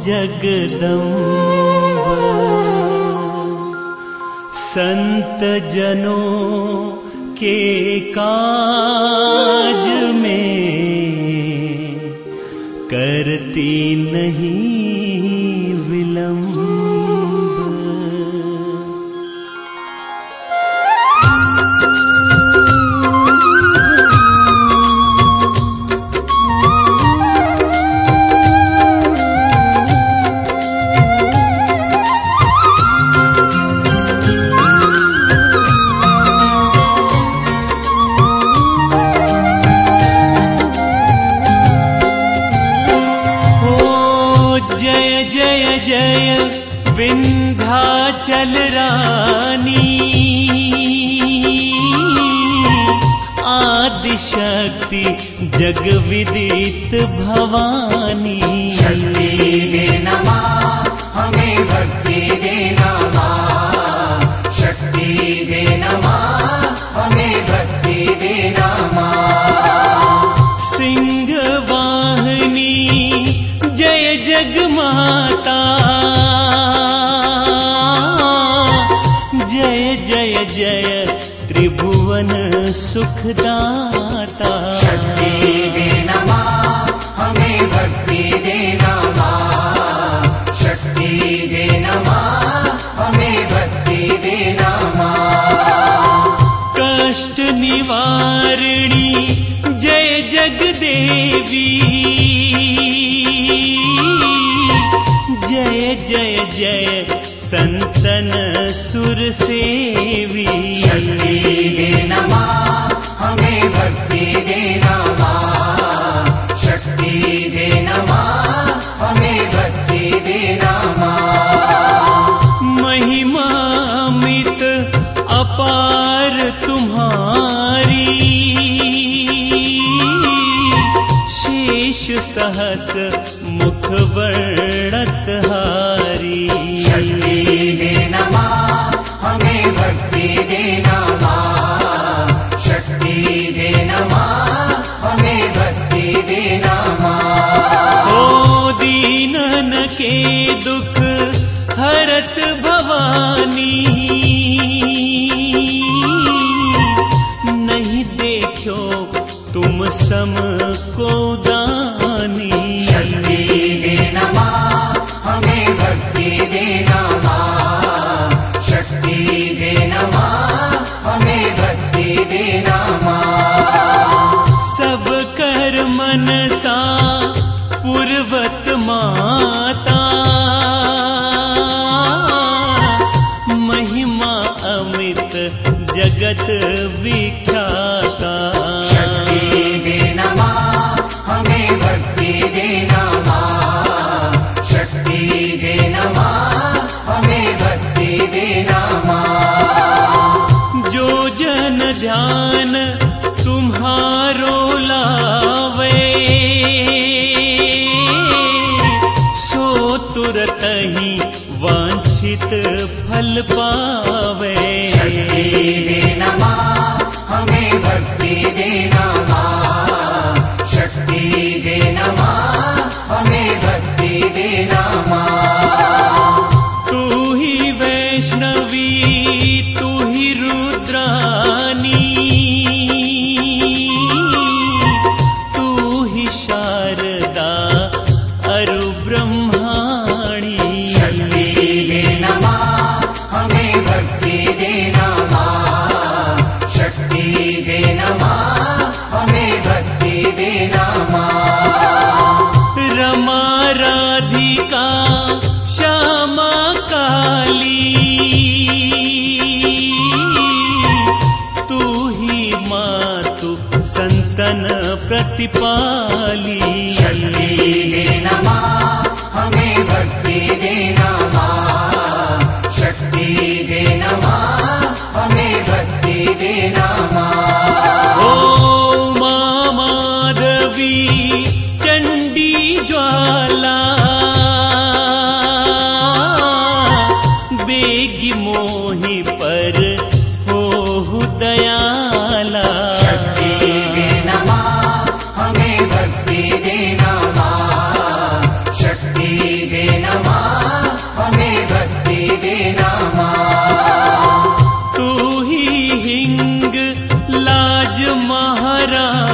जगदम्ब। संत जनों के काज में करती नहीं जग विदित भवानी। शक्ति दे नमा हमें भक्ति दे नमा। शक्ति दे नमा हमें भक्ति दे नमा। सिंह वाहनी जय जग माता। जय जय जय त्रिभुवन सुखदाता। जय जय जय संतन सुर सहस मुख वर्ण फल पावे। शक्ति दे नमा हमें भक्ति शक्ति दे नमा हमें भक्ति तू ही वैष्णवी तू ही रुद्रानी। प्रतिपाली शक्ति दे नमा हमें भक्ति दे नमा। शक्ति दे नमा हमें भक्ति दे नमा। ओ माँ माधवी चंडी ज्वाला। रा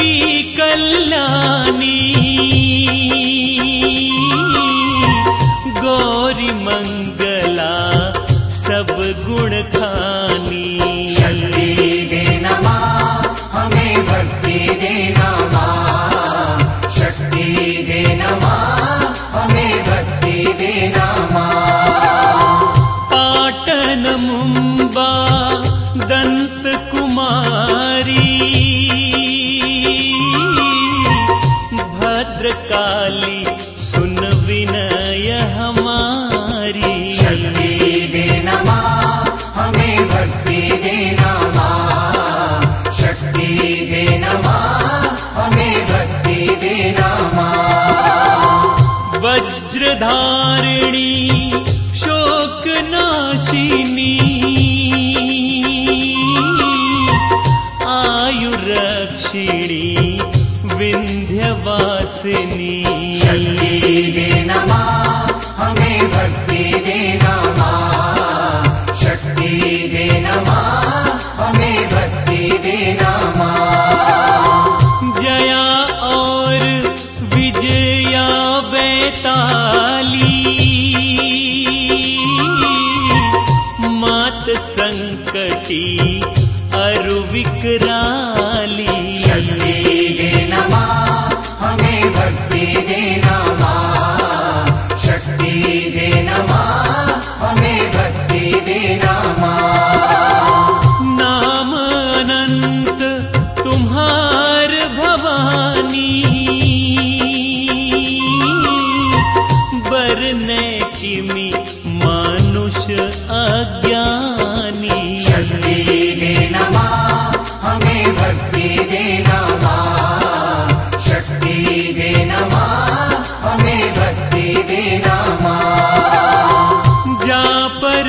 चंबा दंत कुमारी। भद्रकाली सुन विनय हमारी। शक्ति देना माँ हमें भक्ति देना माँ। शक्ति देना माँ हमें भक्ति देना माँ। वज्रधारिणी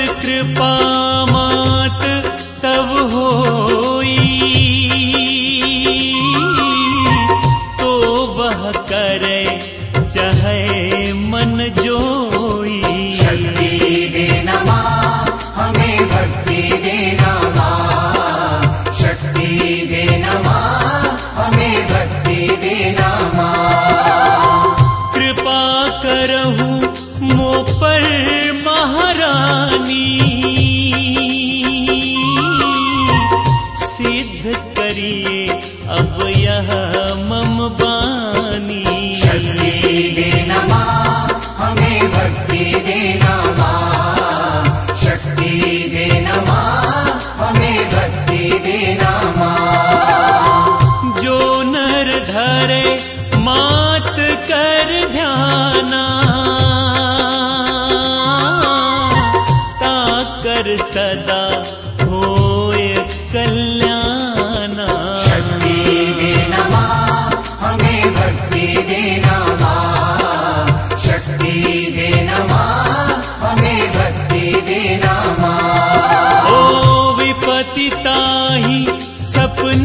कृपा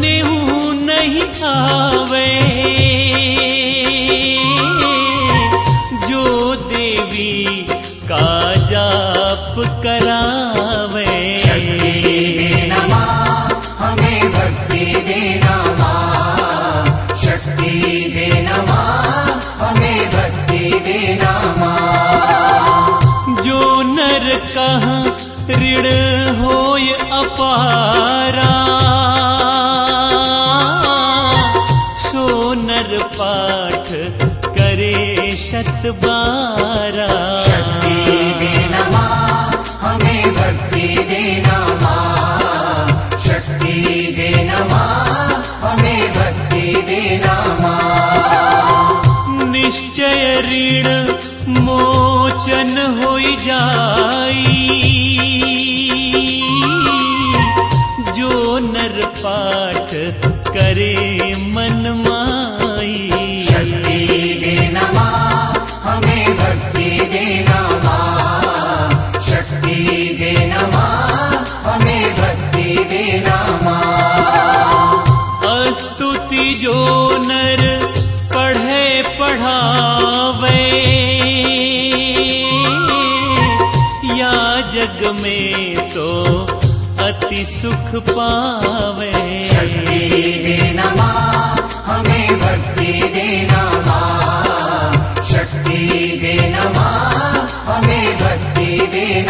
देहूं नहीं आवे। जो देवी का जाप करावे। शक्ति देना माँ हमें भक्ति देना माँ। शक्ति देना माँ हमें भक्ति देना माँ। जो नर कहाँ ऋण होय अपारा। सो नर पाठ करे शत बारा। शक्ति देना माँ हमें भक्ति देना माँ। शक्ति देना माँ हमें भक्ति देना माँ। निश्चय ऋण मोचन हो जाई। करे मन माई। शक्ति देना माँ हमें भक्ति देना माँ। शक्ति देना माँ हमें भक्ति देना माँ। स्तुति जो नर पढ़े पढ़ावे या जग में सो अति सुख पावे।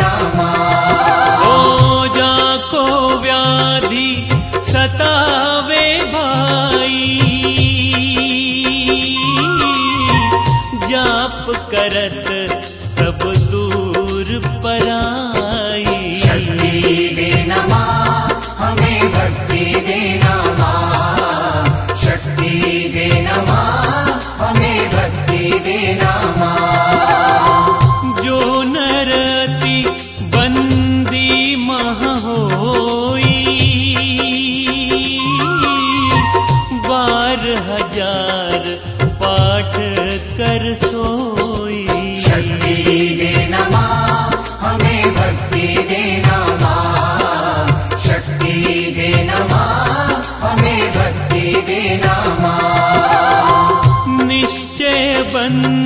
देना निश्चय